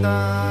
kita